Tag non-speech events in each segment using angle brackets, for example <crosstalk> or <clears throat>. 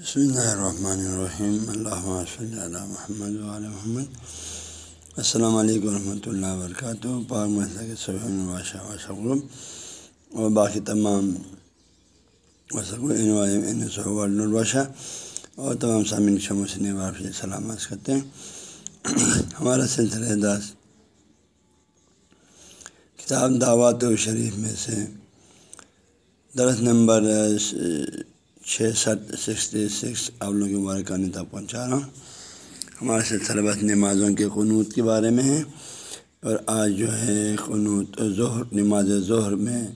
بسم اللہ الرحمن الرحیم اللہ صلی اللہ محمد محمد السلام علیکم ورحمۃ اللہ وبرکاتہ پاک مسئلہ کے سب بادشاہ اور باقی تمام الباشہ اور تمام سامعین شموسن واپسی سلامت کرتے ہیں ہمارا سلسلہ دس کتاب دعوت و شریف میں سے درس نمبر چھ سٹ سکسٹی سکس آپ لوگوں کے مبارکانی تک پہنچا رہا ہوں۔ ہمارے سلسلہ نمازوں کے قنوط کے بارے میں ہے۔ اور آج جو ہے قنوط ظہر، نماز ظہر میں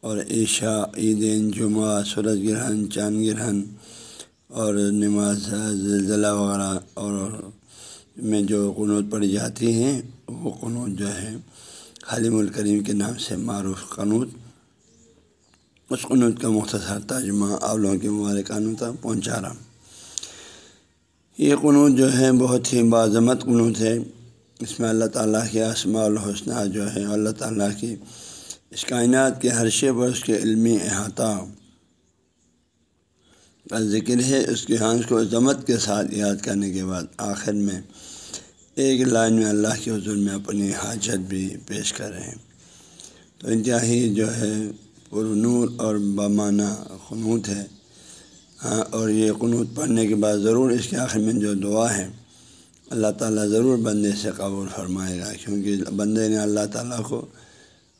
اور عشاء عیدین جمعہ، سورج گرہن، چاند گرہن اور نماز زلزلہ وغیرہ اور میں جو قنوط پڑھی جاتی ہیں وہ قنوط جو ہے حلیم الکریم کے نام سے معروف قنوط اس قنوط کا مختصر ترجمہ آپ لوگوں کے مبارکانوں تک پہنچا رہا یہ قنوط جو ہے بہت ہی باضمت قنوط ہے۔ اس میں اللہ تعالیٰ کے اسماء الحسنہ جو ہے، اللہ تعالیٰ کی اس کائنات کے ہر شے پر اس کے علمی احاطہ۔ کا ذکر ہے اس کے ہنس کو عظمت کے ساتھ یاد کرنے کے بعد آخر میں ایک لائن میں اللہ کے حضور میں اپنی حاجت بھی پیش کر رہے ہیں۔ تو انتہائی جو ہے پر نور اور بامانہ قنوط ہے۔ ہاں اور یہ قنوط پڑھنے کے بعد ضرور اس کے آخر میں جو دعا ہے، اللہ تعالیٰ ضرور بندے سے قبول فرمائے گا، کیونکہ بندے نے اللہ تعالیٰ کو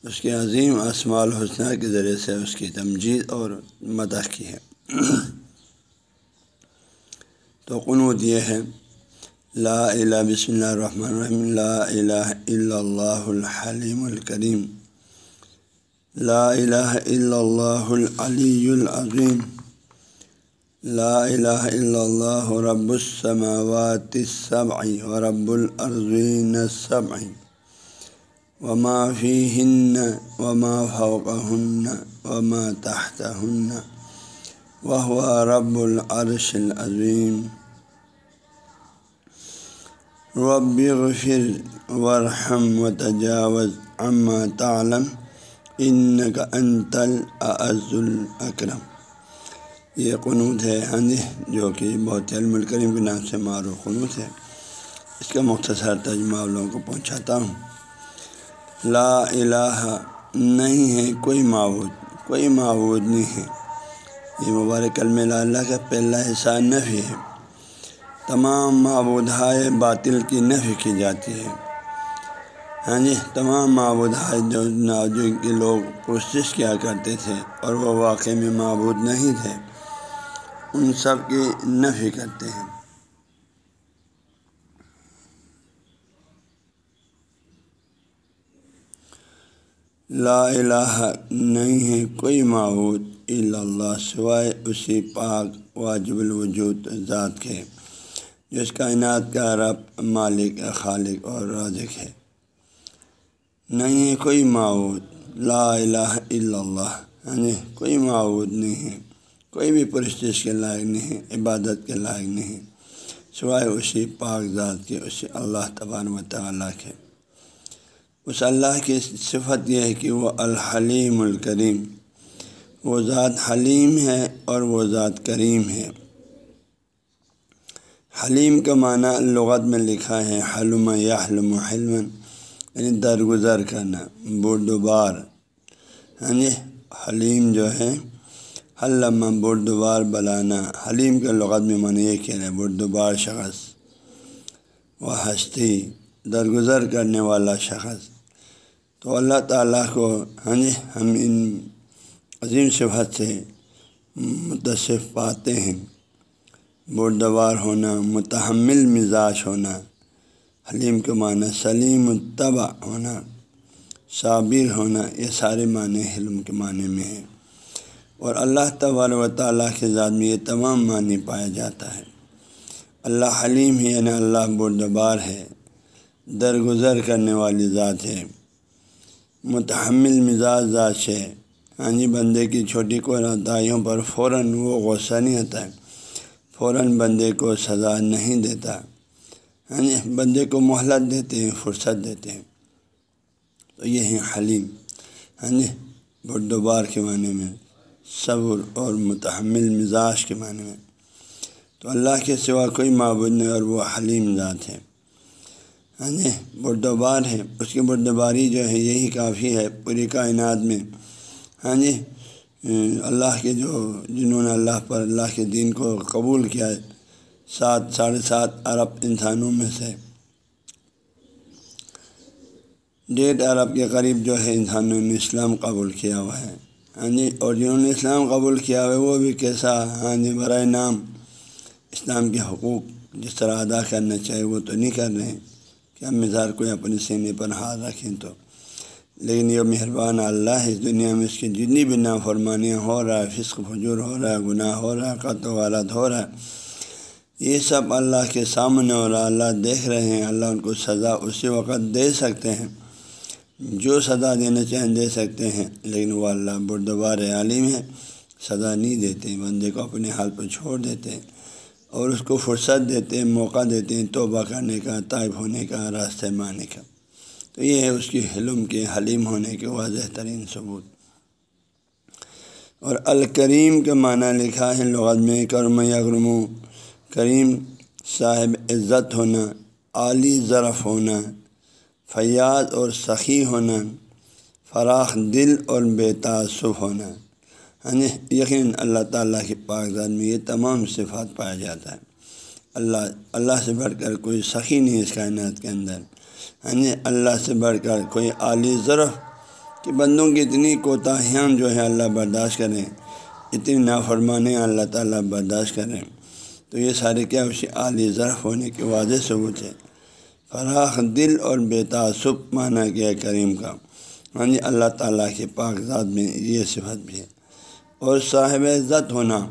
اس کے عظیم اسماع الحسنہ کے ذریعے سے اس کی تمجید اور مدح کی ہے۔ <clears throat> تو قنوط یہ ہے، لا الہ بسم اللہ الرحمن الرحیم، لا الہ الا اللہ الحلیم الکریم۔ لا الہ الا اللہ العلی العظیم لا الہ الا اللہ رب السماوات السبع ورب الارضین السبع. وما فیہن وما فوقہن وما تحتہن وهو رب العرش العظیم رب اغفر وارحم وتجاوز عما تعلم. ان کا انتل اعز الاکرم یہ قنوط ہے ہاں جی جو کہ بہت علم الکریم کے نام سے معروف قنوط ہے۔ اس کا مختصر ترجمہ آپ لوگوں کو پہنچاتا ہوں۔ لا الہ نہیں ہے، کوئی معبود کوئی معبود نہیں ہے۔ یہ مبارک کلم لا اللہ کا پہلا حصہ نفی ہے۔ تمام معبودہ باطل کی نفی کی جاتی ہے۔ ہاں جی تمام معبود جو ناجو کے لوگ کوشش کیا کرتے تھے اور وہ واقعی میں معبود نہیں تھے۔ ان سب کی نفی کرتے ہیں۔ لا الہ نہیں ہے کوئی معبود الا اللہ سوائے اسی پاک واجب الوجود ذات کے جو اس کائنات کا رب مالک، خالق اور رازق ہے۔ نہیں ہے کوئی معبود، لا الہ الا اللہ یعنی کوئی معبود نہیں ہے، کوئی بھی پرستش کے لائق نہیں ہے، عبادت کے لائق نہیں سوائے اسی پاک ذات کے، اسی اللہ تبار و تعالیٰ کے۔ اس اللہ کی صفت یہ ہے کہ وہ الحلیم الکریم، وہ ذات حلیم ہے اور وہ ذات کریم ہے۔ حلیم کا معنی لغت میں لکھا ہے، حلم یا حلم حلم یعنی درگزر کرنا، بردبار۔ یعنی حلیم جو ہے حلمہ بردبار بلانا۔ حلیم کے لغت میں معنی یہ کہہ رہے ہیں، بردبار شخص۔ و ہستی، درگزر کرنے والا شخص۔ تو اللہ تعالیٰ کو ہاں جی ہم ان عظیم صفت سے متصف پاتے ہیں۔ بردبار ہونا، متحمل مزاج ہونا۔ حلیم کے معنی سلیم الطبع ہونا، صابر ہونا، یہ سارے معنی حلم کے معنی میں ہے اور اللہ تبار و تعالیٰ کے ذات میں یہ تمام معنی پایا جاتا ہے۔ اللہ حلیم ہی یعنی اللہ بردبار ہے، درگزر کرنے والی ذات ہے، متحمل مزاج ذات سے ہاں جی بندے کی چھوٹی کو دائیوں پر فوراً وہ غصہ نہیں آتا ہے فوراً بندے کو سزا نہیں دیتا۔ ہاں جی بندے کو مہلت دیتے ہیں، فرصت دیتے ہیں۔ تو یہ ہیں حلیم۔ ہاں جی بردوبار کے معنی میں، صبر اور متحمل مزاج کے معنی میں۔ تو اللہ کے سوا کوئی معبود نہیں اور وہ حلیم ذات ہے۔ ہاں جی بردوبار ہے۔ اس کی بردوباری جو ہے، یہی کافی ہے پوری کائنات میں۔ ہاں جی اللہ کے جو، جنہوں نے اللہ پر، اللہ کے دین کو قبول کیا ہے سات، ساڑھے سات ارب انسانوں میں سے۔ ڈیڑھ ارب کے قریب جو ہے انسانوں نے اسلام قبول کیا ہوا ہے۔ ہاں جی اور جنہوں نے اسلام قبول کیا ہوا ہے، وہ بھی کیسا ہاں جی برائے نام اسلام کے حقوق جس طرح ادا کرنا چاہیے وہ تو نہیں کر رہے۔ ہیں کہ ہم مزار کوئی اپنے سینے پر ہاتھ رکھیں تو۔ لیکن یہ مہربان اللہ اس دنیا میں اس کی جتنی بھی نافرمانیاں ہو رہا ہے، فسق، فجور ہو رہا ہے، گناہ ہو رہا ہے قط و غالت ہو رہا ہے یہ سب اللہ کے سامنے ہو رہا اللہ دیکھ رہے ہیں، اللہ ان کو سزا اسی وقت دے سکتے ہیں۔ جو سزا دینا چاہیں دے سکتے ہیں، لیکن وہ اللہ بردوار عالم ہے، سزا نہیں دیتے، بندے کو اپنے حال پر چھوڑ دیتے ہیں اور اس کو فرصت دیتے ہیں، موقع دیتے ہیں توبہ کرنے کا، طائف ہونے کا راستہ مانے کا۔ تو یہ ہے اس کی حلم کے، حلیم ہونے کے واضح ترین ثبوت۔ اور الکریم کا معنی لکھا ہے لغت میں کرم یغرم کریم صاحب عزت ہونا، عالی ظرف ہونا، فیاض اور سخی ہونا، فراخ دل اور بے تعصف ہونا۔ یعنی ہاں جی یقین اللہ تعالیٰ کی کاغذات میں یہ تمام صفات پایا جاتا ہے۔ اللہ اللہ سے بڑھ کر کوئی سخی نہیں اس کائنات کے اندر۔ ہاں جی اللہ سے بڑھ کر کوئی عالی ضرف کہ بندوں کی اتنی کوتاہیاں جو ہے اللہ برداشت کریں، اتنی نافرمانیں اللہ تعالیٰ برداشت کریں۔ تو یہ سارے کیا اسی عالی ضرف ہونے کے واضح ثبوت ہے فراخ دل اور بے تعصب مانا گیا کریم کا۔ ہاں جی اللہ تعالیٰ کے کاغذات میں یہ صفت بھی ہے۔ اور صاحب عزت ہونا،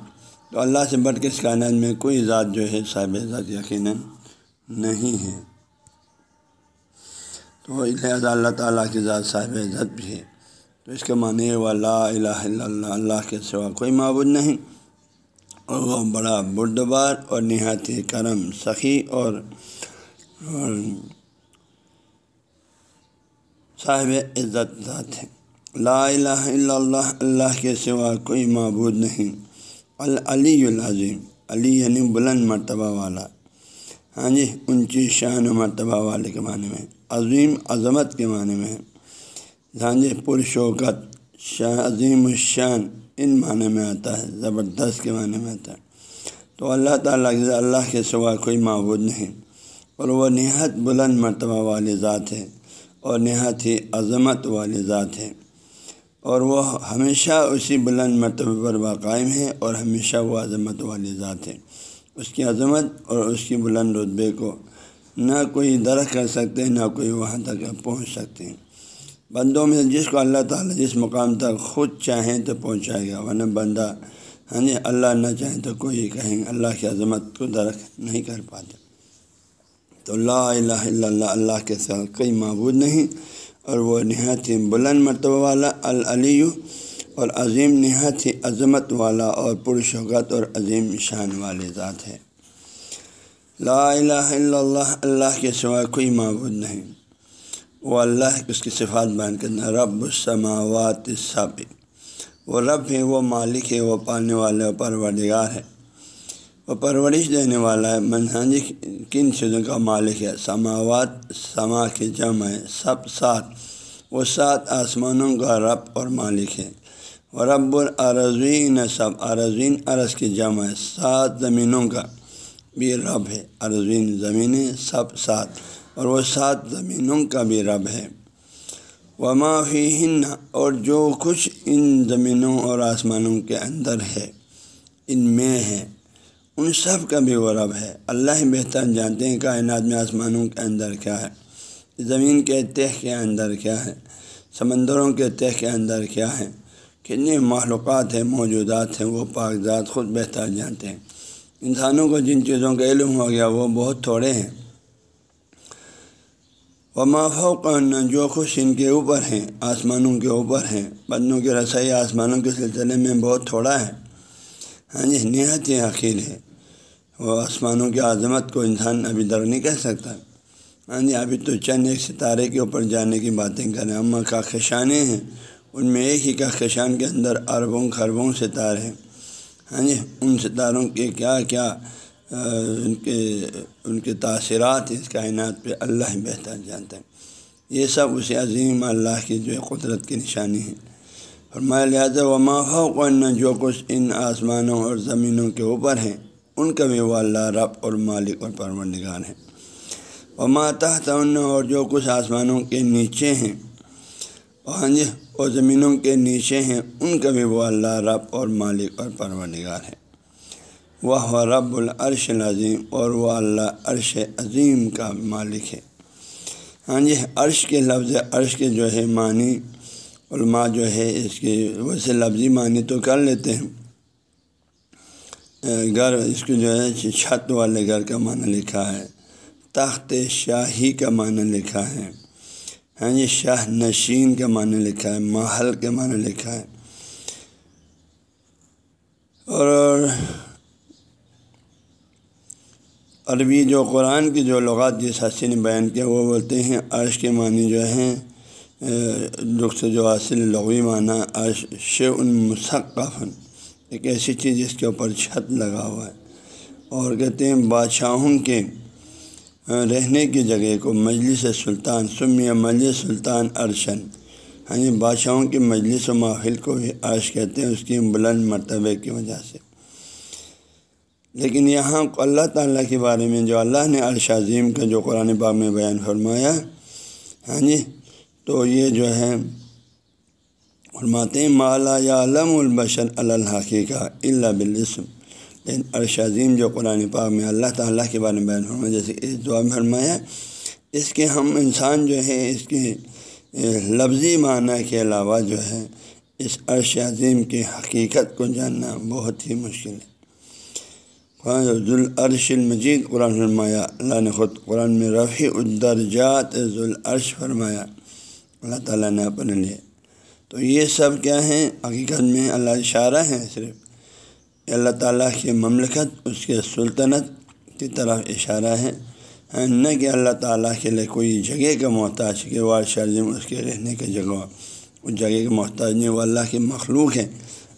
تو اللہ سے بڑھ کے اس کائنات میں کوئی ذات جو ہے صاحب عزت یقیناً نہیں ہے۔ تو لہٰذا اللہ تعالیٰ کی ذات صاحب عزت بھی ہے۔ تو اس کے معنی وہ اللہ الہ الا اللہ اللہ کے سوا کوئی معبود نہیں۔ بڑا بردبار اور نہایت کرم سخی اور صاحب عزت ذات ہے لا الہ الا اللہ اللہ کے سوا کوئی معبود نہیں۔ العلی العظیم، علی یعنی بلند مرتبہ والا۔ ہاں جی اونچی شان و مرتبہ والے کے معنی میں، عظیم عظمت کے معنی میں۔ ہاں جی پرشوکت شاہ عظیم الشان۔ ان معنی میں آتا ہے، زبردست کے معنی میں آتا ہے۔ تو اللہ تعالیٰ اللہ کے سوا کوئی معبود نہیں۔ اور وہ نہایت بلند مرتبہ والی ذات ہے اور نہایت ہی عظمت والی ذات ہے۔ اور وہ ہمیشہ اسی بلند مرتبہ پر باقائم ہے اور ہمیشہ وہ عظمت والی ذات ہے۔ اس کی عظمت اور اس کی بلند رتبے کو نہ کوئی درخت کر سکتے، نہ کوئی وہاں تک پہنچ سکتے۔ ہیں بندوں میں جس کو اللہ تعالیٰ جس مقام تک خود چاہیں تو پہنچائے گا، ورنہ بندہ ہاں جی اللہ نہ چاہیں تو کوئی کہیں گے اللہ کی عظمت کو درخت نہیں کر پاتے تو لا الہ الا اللہ اللہ کے ساتھ کوئی معبود نہیں، اور وہ نہایت ہی بلند مرتبہ والا العلی اور عظیم نہایت ہی عظمت والا اور پرشوقت اور عظیم شان والی ذات ہے۔ لا الہ الا اللہ اللہ کے سوا کوئی معبود نہیں۔ وہ اللہ اس کی صفات بیان کرنا رب السماوات سب وہ رب ہے وہ مالک ہے وہ پالنے والے، وہ پروردگار ہے وہ پرورش دینے والا ہے۔ منہانجی کن چیزوں کا مالک ہے؟ سماوات، سما کے جمع ہے سب سات، وہ سات آسمانوں کا رب اور مالک ہے وہ رب العرضین سب عرضین عرض کی جمع ہے سات زمینوں کا بھی رب ہے۔ عرضین زمینیں سب سات۔ اور وہ سات زمینوں کا بھی رب ہے۔ وہ معافی ہن اور جو کچھ ان زمینوں اور آسمانوں کے اندر ہے، ان میں ہے، ان سب کا بھی وہ رب ہے۔ اللہ ہی بہتر جانتے ہیں کائنات میں آسمانوں کے اندر کیا ہے، زمین کے تہ کے اندر کیا ہے، سمندروں کے تہ کے اندر کیا ہے۔ کتنے معلومات ہیں، موجودات ہیں، وہ کاغذات خود بہتر جانتے ہیں۔ انسانوں کو جن چیزوں کا علم ہو گیا، وہ بہت تھوڑے ہیں۔ وہ مافوق جو خوش ان کے اوپر ہیں، آسمانوں کے اوپر ہیں۔ بندوں کی رسائی آسمانوں کے سلسلے میں بہت تھوڑا ہے۔ ہاں جی نہایت ہی عقیل ہے۔ وہ آسمانوں کی عظمت کو انسان ابھی در نہیں کہہ سکتا۔ ہاں جی ابھی تو چند ایک ستارے کے اوپر جانے کی باتیں کریں اماں کا ہیں۔ ان میں ایک ہی کہکشان کے اندر اربوں خربوں ستارے ہیں۔ ہاں جی ان ستاروں کے کیا کیا ان کے ان کے تاثرات اس کائنات پہ اللہ ہی بہتر جانتے ہیں یہ سب اسی عظیم اللہ کی جو ہے قدرت کی نشانی ہے۔ فرمایا، لہٰذا و مافوق جو کچھ ان آسمانوں اور زمینوں کے اوپر ہیں۔ ان کا بھی وہ اللہ رب اور مالک اور پرور ہیں۔ و ماتحت اور جو کچھ آسمانوں کے نیچے ہیں ہاں جی اور زمینوں کے نیچے ہیں، ان کا بھی وہ اللہ رب اور مالک اور پرور ہے وہ رب العرش العظیم اور وہ اللہ عرش عظیم کا مالک ہے۔ ہاں جی عرش کے لفظ، عرش کے جو ہے معنی، علماء جو ہے اس کی ویسے لفظی معنی تو کر لیتے ہیں۔ گھر اس کو جو ہے چھت والے گھر کا معنی لکھا ہے، تخت شاہی کا معنی لکھا ہے۔ ہاں جی شاہ نشین کا معنی لکھا ہے، محل کا معنی لکھا ہے۔ اور عربی جو قرآن کی جو لغات جس حسی نے بیان کیا، وہ بولتے ہیں عرش کے معنی جو ہیں دکھ سے جو حاصل لغوی معنی، عرش ان مسقفن ایک ایسی چیز جس کے اوپر چھت لگا ہوا ہے۔ اور کہتے ہیں بادشاہوں کے رہنے کی جگہ کو مجلس سلطان سم یا مجلس سلطان ارشن یعنی ہاں بادشاہوں کی مجلس و ماحول کو بھی عرش کہتے ہیں، اس کی بلند مرتبے کی وجہ سے۔ لیکن یہاں اللہ تعالیٰ کے بارے میں جو اللہ نے عرش عظیم کا جو قرآن باغ میں بیان فرمایا ہاں جی تو یہ جو ہے، فرماتے ہیں مالا یا علم البشر الحقیقہ اللہ بالسم لیکن عرش عظیم جو قرآن پاک میں اللہ تعالیٰ کے بارے میں بیان فرمایا، جیسے اس دعا میں فرمایا، اس کے ہم انسان جو ہے، اس کے لفظی معنی کے علاوہ جو ہے، اس عرش عظیم کی حقیقت کو جاننا بہت ہی مشکل ہے۔ ذوالعرش المجید، قرآن فرمایا، اللہ نے خود قرآن میں رفیع الدرجات ذوالعرش فرمایا، اللہ تعالیٰ نے اپنے لیے۔ تو یہ سب کیا ہیں؟ حقیقت میں اللہ اشارہ ہیں صرف۔ اللہ تعالیٰ کی مملکت، اس کے سلطنت کی طرف اشارہ ہے ہاں، نہ کہ اللہ تعالیٰ کے لیے کوئی جگہ کا محتاج، کہ وہ شرزم اس کے رہنے کی جگہ اس جگہ کے محتاج نہیں، وہ اللہ کی مخلوق ہے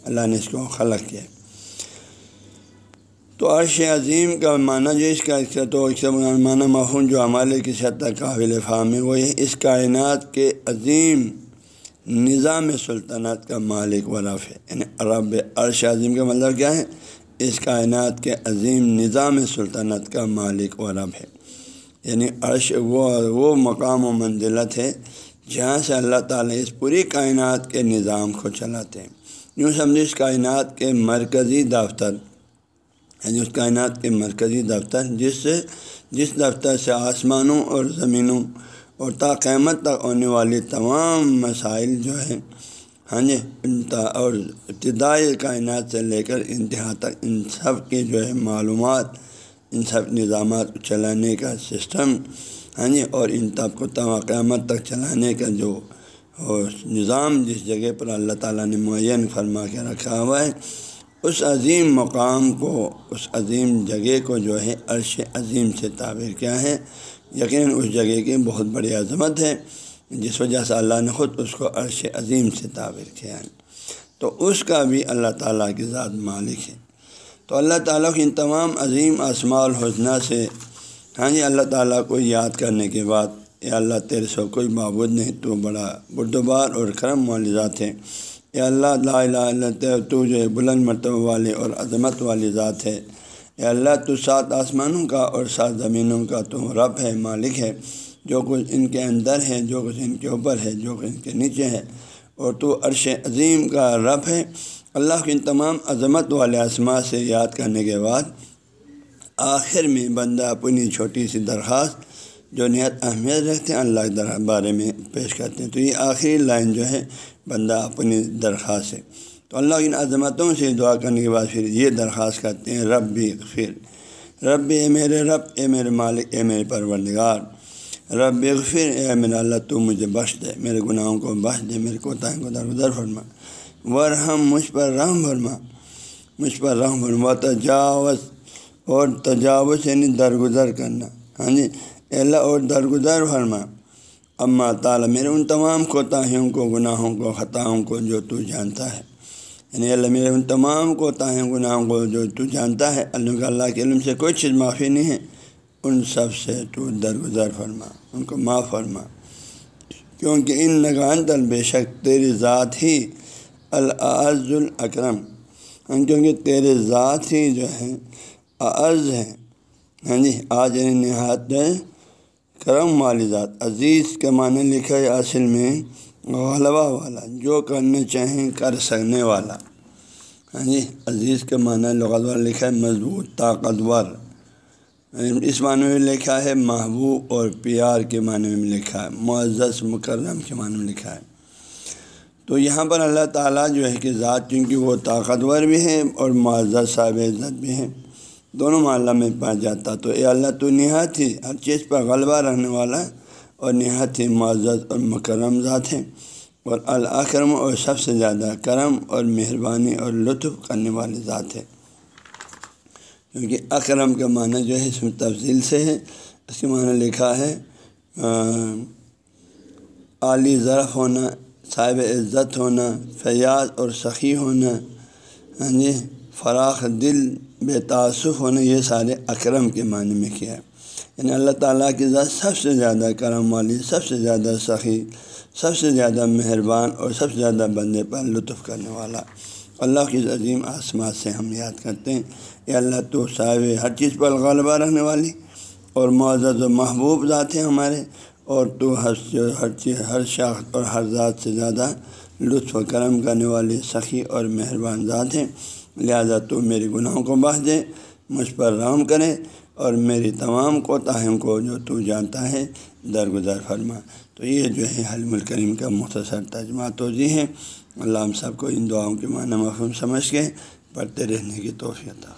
اللہ نے اس کو خلق کیا۔ تو عرش عظیم کا معنی جو اس کا تو معنی مفہوم جو ہمارے کسی حد تک قابل فہم ہے، وہ یہ اس کائنات کے عظیم نظام سلطنت کا مالک و ہے۔ یعنی عرب عرش عظیم کا مطلب کیا ہے؟ اس کائنات کے عظیم نظام سلطنت کا مالک و رب ہے۔ یعنی عرش وہ وہ مقام و منزلت ہے جہاں سے اللہ تعالیٰ اس پوری کائنات کے نظام کو چلاتے ہیں۔ یوں سمجھے اس کائنات کے مرکزی دفتر یعنی اس کائنات کے مرکزی دفتر، جس سے، جس دفتر سے آسمانوں اور زمینوں اور تا قیمت تک ہونے والی تمام مسائل جو ہیں ہاں جی اور ابتدائی کائنات سے لے کر انتہا تک ان سب کے جو ہے معلومات، ان سب نظامات کو چلانے کا سسٹم ہاں جی اور ان تب کو تمام قیامت تک چلانے کا جو نظام جس جگہ پر اللہ تعالیٰ نے معین فرما کے رکھا ہوا ہے اس عظیم مقام کو، اس عظیم جگہ کو جو ہے عرش عظیم سے تعبیر کیا ہے۔ یقیناً اس جگہ کی بہت بڑی عظمت ہے، جس وجہ سے اللہ نے خود اس کو عرش عظیم سے تعبیر کیا ہے۔ تو اس کا بھی اللہ تعالیٰ کی ذات مالک ہے۔ تو اللہ تعالیٰ کی ان تمام عظیم اسماع الحسنہ سے ہاں جی اللہ تعالیٰ کو یاد کرنے کے بعد، یا اللہ تیرے سو کوئی معبود نہیں، تو بڑا بردبار اور کرم والی ذات ہے۔ یا اللہ، لا الہ اللہ تو جو ہے بلند مرتبہ والی اور عظمت والی ذات ہے۔ اے اللہ، تو سات آسمانوں کا اور سات زمینوں کا تو رب ہے، مالک ہے۔ جو کچھ ان کے اندر ہے، جو کچھ ان کے اوپر ہے، جو کچھ ان کے نیچے ہے۔ اور تو عرش عظیم کا رب ہے۔ اللہ کے ان تمام عظمت والے اسما سے یاد کرنے کے بعد آخر میں بندہ اپنی چھوٹی سی درخواست جو نہایت اہمیت رکھتے ہیں، اللہ کے بارے میں پیش کرتے ہیں۔ تو یہ آخری لائن جو ہے، بندہ اپنی درخواست ہے تو اللہ ان عظمتوں سے دعا کرنے کے بعد پھر یہ درخواست کرتے ہیں، رب بھی پھر رب، اے میرے رب، اے میرے مالک، اے میرے پروردگار۔ رب پھر اے میرا اللہ، تو مجھے بخش دے۔ میرے گناہوں کو بخش دے، میرے کوتاہوں کو درگزر فرما۔ ورحم، مجھ پر رحم فرما۔ مجھ پر رحم فرما۔ تجاوز اور تجاوز یعنی درگزر کرنا۔ ہاں جی؟ اللہ اور درگزر فرما اماں تعالیٰ، میرے ان تمام کوتاہیوں کو، گناہوں کو، خطاؤں کو جو تو جانتا ہے۔ یعنی اللہ، میرے ان تمام کو تاہیں گناہوں کو جو تو جانتا ہے اللہ اللہ کے علم سے کوئی چیز معافی نہیں ہے۔ ان سب سے تو درگزر فرما، ان کو معاف فرما۔ کیونکہ ان نگان تل بے شک تیری ذات ہی العز الاکرم۔ ہاں کیونکہ تیرے ذات ہی جو ہے عز ہے۔ ہاں جی آج یعنی نہایت کرم والی ذات عزیز کے معنی لکھا ہے اصل میں غلبہ والا، جو کرنا چاہیں کر سکنے والا۔ ہاں جی عزیز کے معنی لغت والا لکھا ہے مضبوط، طاقتور۔ اس معنی میں لکھا ہے محبوب اور پیار کے معنی میں لکھا ہے، معزز، مکرم کے معنی میں لکھا ہے۔ تو یہاں پر اللہ تعالیٰ جو ہے کہ ذات، چونکہ وہ طاقتور بھی ہے اور معزز، صاحب عزت بھی ہے دونوں معلّہ میں پا جاتا تو اے اللہ تو نہایت ہی ہر چیز پر غلبہ رہنے والا اور نہایت ہی معزز اور مکرم ذات ہے اور الاکرم اور سب سے زیادہ کرم اور مہربانی اور لطف کرنے والی ذات ہے۔ کیونکہ اکرم کا معنی جو ہے اس میں تفصیل سے ہے۔ اس کے معنی لکھا ہے عالی ظرف ہونا، صاحب عزت ہونا، فیاض اور سخی ہونا۔ ہاں جی؟ فراخ دل بے تعصف ہونا یہ سارے اکرم کے معنی میں کیا ہے۔ یعنی اللہ تعالیٰ کی ذات سب سے زیادہ کرم والی، سب سے زیادہ سخی، سب سے زیادہ مہربان اور سب سے زیادہ بندے پر لطف کرنے والا۔ اللہ کی عظیم آسمات سے ہم یاد کرتے ہیں کہ اللہ تو صاحب ہر چیز پر غالبہ رہنے والی اور معزز و محبوب ذات ہیں ہمارے۔ اور تو ہر ہر چیز، ہر شاخ اور ہر ذات سے زیادہ لطف و کرم کرنے والی، سخی اور مہربان ذات ہیں۔ لہذا تو میرے گناہوں کو بہ دے، مجھ پر رحم کرے اور میری تمام کوتاہیوں کو جو تو جانتا ہے درگزر فرما۔ تو یہ جو ہے حلم الکریم کا مختصر ترجمہ توجہ ہے۔ اللہ ہم سب کو ان دعاؤں کے معنی مفہوم سمجھ کے پڑھتے رہنے کی توفیع تھا